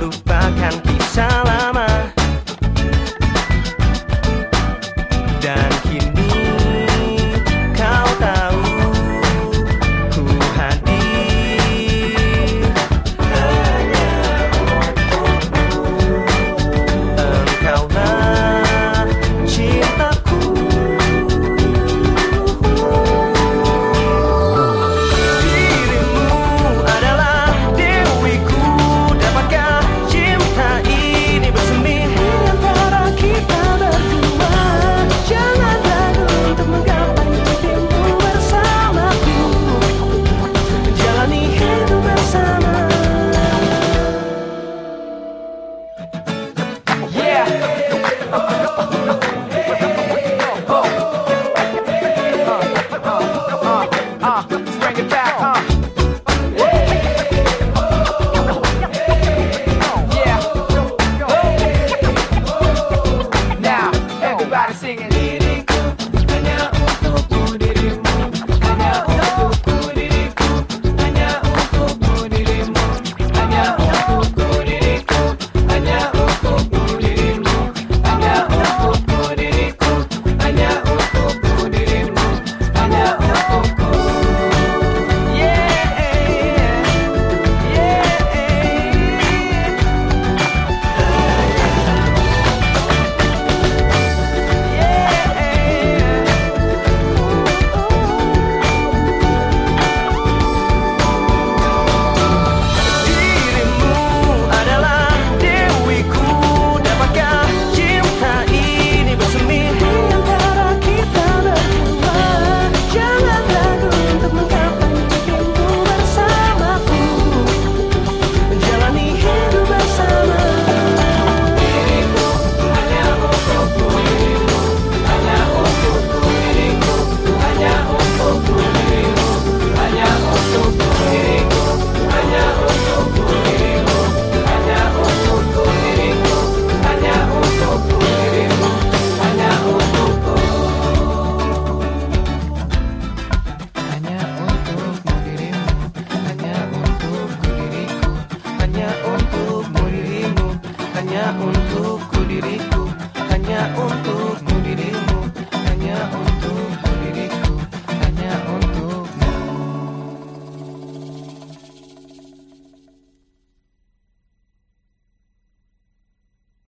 lupakan kisah lama. un